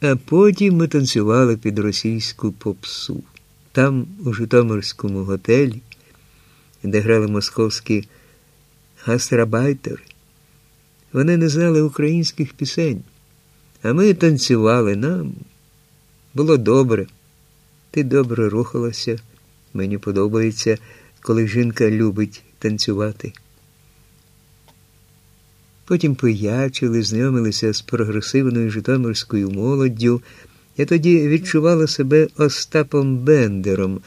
А потім ми танцювали під російську попсу. Там, у Житомирському готелі, де грали московські гастрабайтери, вони не знали українських пісень, а ми танцювали нам. Було добре. Ти добре рухалася. Мені подобається, коли жінка любить танцювати. Потім пиячили, знайомилися з прогресивною Житомирською молоддю. Я тоді відчувала себе Остапом Бендером,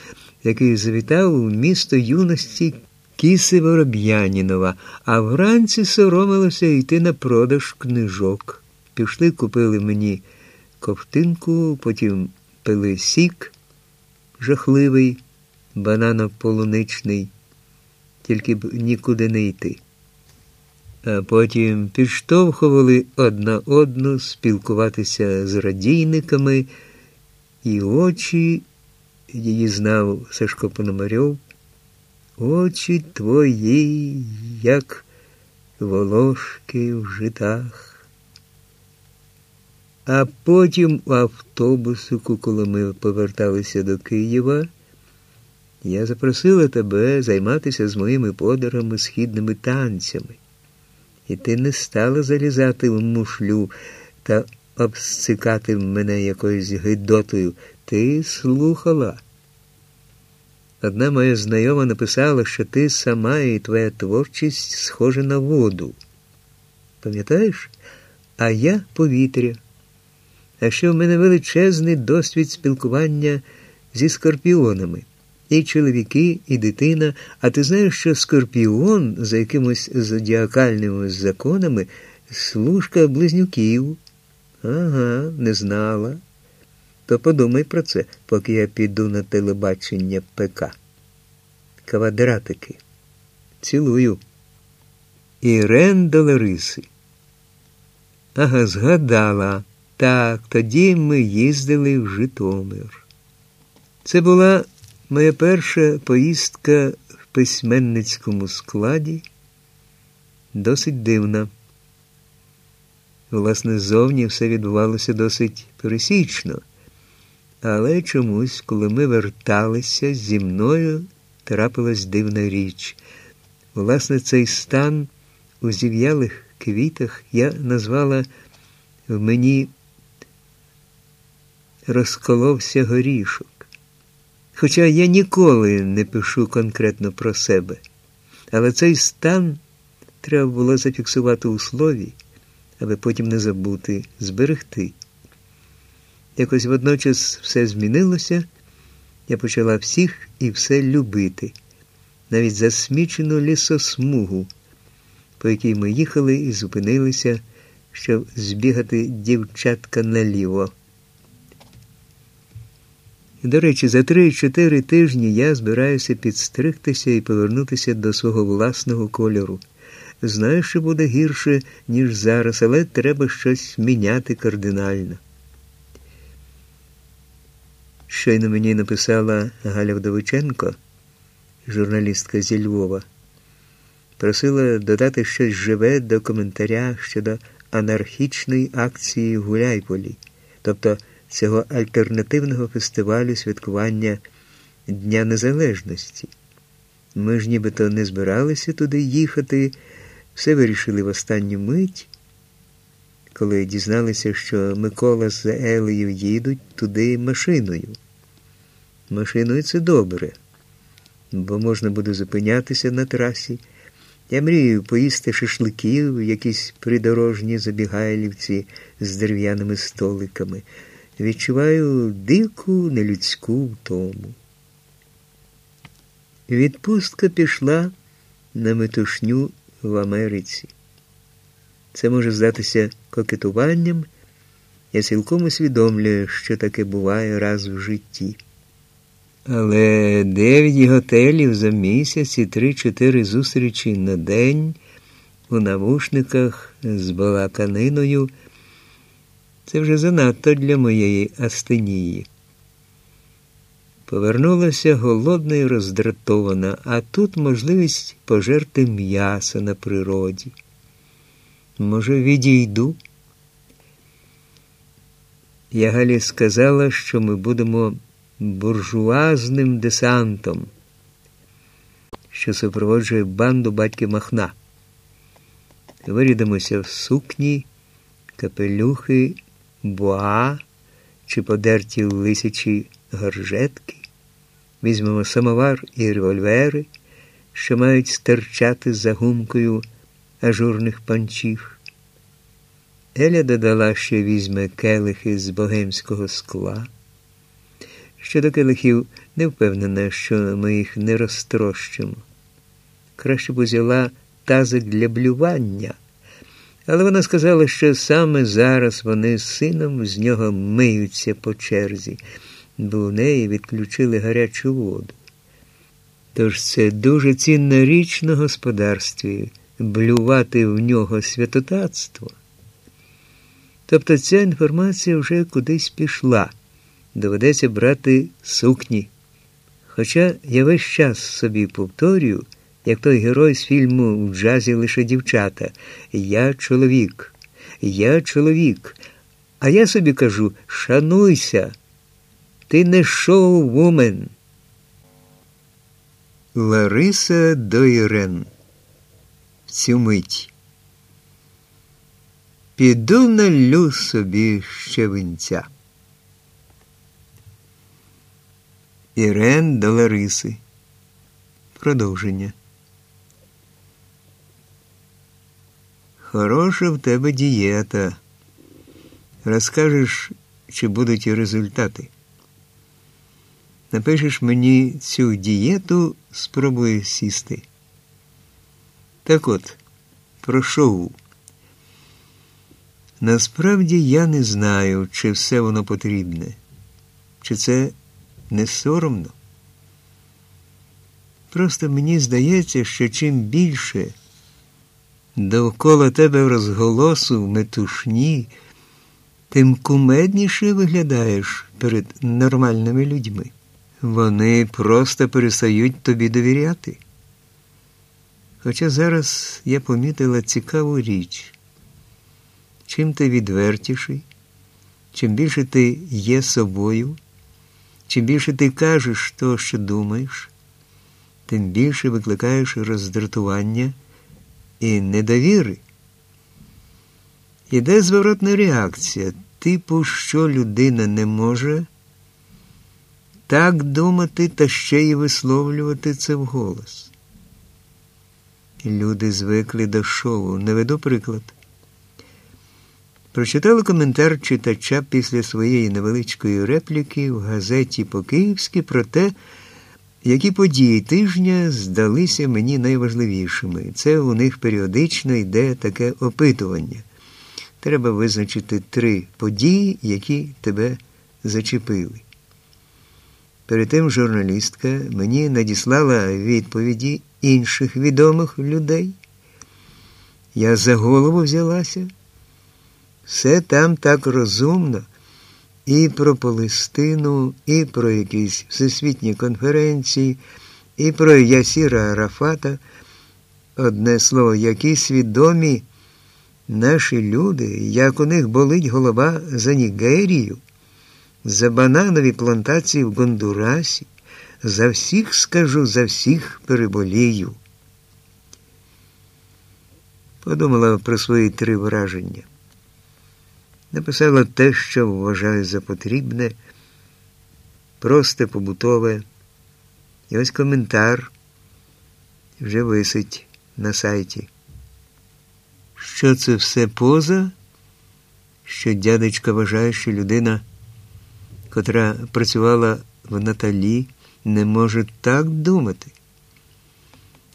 який завітав у місто юності Кіси Вороб'янінова, а вранці соромилося йти на продаж книжок. Пішли, купили мені ковтинку, потім пили сік жахливий, банано-полуничний, тільки б нікуди не йти. А потім підштовхували одна одну спілкуватися з радійниками, і очі її знав Сашко Пономарьов, очі твої, як волошки в житах. А потім у автобусику, коли ми поверталися до Києва, я запросила тебе займатися з моїми подорами східними танцями. І ти не стала залізати в мушлю та обсцикати мене якоюсь гидотою. Ти слухала. Одна моя знайома написала, що ти сама і твоя творчість схожа на воду. Пам'ятаєш? А я повітря. А ще в мене величезний досвід спілкування зі скорпіонами. І чоловіки, і дитина. А ти знаєш, що скорпіон за якимось зодіакальними законами служка близнюків? Ага, не знала. То подумай про це, поки я піду на телебачення ПК. Квадратики. Цілую. Ірен до Лариси. Ага, згадала. Так, тоді ми їздили в Житомир. Це була моя перша поїздка в письменницькому складі досить дивна. Власне, зовні все відбувалося досить пересічно, але чомусь, коли ми верталися, зі мною трапилась дивна річ. Власне, цей стан у зів'ялих квітах я назвала в мені розколовся горішок. Хоча я ніколи не пишу конкретно про себе, але цей стан треба було зафіксувати у слові, аби потім не забути, зберегти. Якось водночас все змінилося, я почала всіх і все любити, навіть засмічену лісосмугу, по якій ми їхали і зупинилися, щоб збігати дівчатка наліво. До речі, за три-чотири тижні я збираюся підстригтися і повернутися до свого власного кольору. Знаю, що буде гірше, ніж зараз, але треба щось міняти кардинально. Щойно мені написала Галя Вдовиченко, журналістка зі Львова, просила додати щось живе до коментаря щодо анархічної акції Гуляйполі, тобто цього альтернативного фестивалю святкування Дня Незалежності. Ми ж нібито не збиралися туди їхати, все вирішили в останню мить, коли дізналися, що Микола з Елею їдуть туди машиною. Машиною це добре, бо можна буде зупинятися на трасі. Я мрію поїсти шашликів, якісь придорожні забігайлівці з дерев'яними столиками відчуваю дику нелюдську втому. Відпустка пішла на метушню в Америці. Це може здатися кокетуванням, я цілком усвідомлюю, що таке буває раз в житті. Але дев'ять готелів за місяць і три-чотири зустрічі на день у навушниках з балаканиною – це вже занадто для моєї астенії. Повернулася голодна і роздратована, а тут можливість пожерти м'яса на природі. Може, відійду? Я Галі сказала, що ми будемо буржуазним десантом, що супроводжує банду батьки Махна. Вирідимося в сукні, капелюхи, буа чи подерті лисячі горжетки, візьмемо самовар і револьвери, що мають стирчати за гумкою ажурних панчів. Еля додала, що візьме келихи з богемського скла. Щодо келихів, не впевнена, що ми їх не розтрощимо. Краще б узяла тазик для блювання, але вона сказала, що саме зараз вони з сином з нього миються по черзі, бо в неї відключили гарячу воду. Тож це дуже цінна річ на господарстві блювати в нього святотатство. Тобто ця інформація вже кудись пішла, доведеться брати сукні. Хоча я весь час собі повторюю, як той герой з фільму в джазі лише дівчата. Я чоловік, я чоловік. А я собі кажу: шануйся, ти не шоу-вумен. Лариса Дойрен. В цю мить. Піду налю собі щевинця. Ірен до Лариси. Продовження. Хороша в тебе дієта. Розкажеш, чи будуть і результати. Напишеш мені цю дієту, спробуй сісти. Так от, про шоу. Насправді я не знаю, чи все воно потрібне, чи це не соромно. Просто мені здається, що чим більше довкола тебе розголосу в метушні, тим кумедніше виглядаєш перед нормальними людьми. Вони просто перестають тобі довіряти. Хоча зараз я помітила цікаву річ. Чим ти відвертіший, чим більше ти є собою, чим більше ти кажеш то, що думаєш, тим більше викликаєш роздратування і недовіри. Іде зворотна реакція, типу, що людина не може так думати та ще й висловлювати це вголос. Люди звикли до шоу. Наведу приклад. Прочитали коментар читача після своєї невеличкої репліки в газеті По-Київськи про те, які події тижня здалися мені найважливішими. Це у них періодично йде таке опитування. Треба визначити три події, які тебе зачепили. Перед тим журналістка мені надіслала відповіді інших відомих людей. Я за голову взялася. Все там так розумно і про Палестину, і про якісь всесвітні конференції, і про Ясіра Арафата. Одне слово, які свідомі наші люди, як у них болить голова за Нігерію, за бананові плантації в Гондурасі, за всіх скажу, за всіх переболію. Подумала про свої три враження написала те, що вважаю за потрібне, просте побутове. І ось коментар вже висить на сайті. Що це все поза? Що дядечка вважає, що людина, котра працювала в Наталі, не може так думати.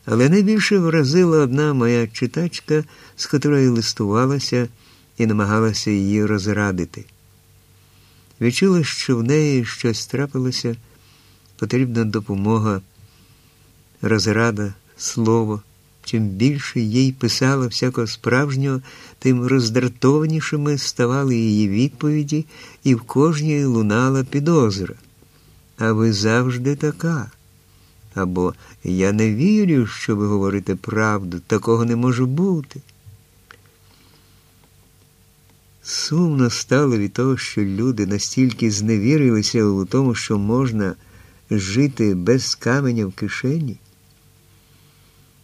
Але найбільше вразила одна моя читачка, з котрою листувалася і намагалася її розрадити. Відчула, що в неї щось трапилося, потрібна допомога, розрада, слово. Чим більше їй писала всякого справжнього, тим роздратованішими ставали її відповіді, і в кожній лунала підозра. А ви завжди така. Або я не вірю, що ви говорите правду, такого не може бути. Сумно стало від того, що люди настільки зневірилися у тому, що можна жити без каменя в кишені.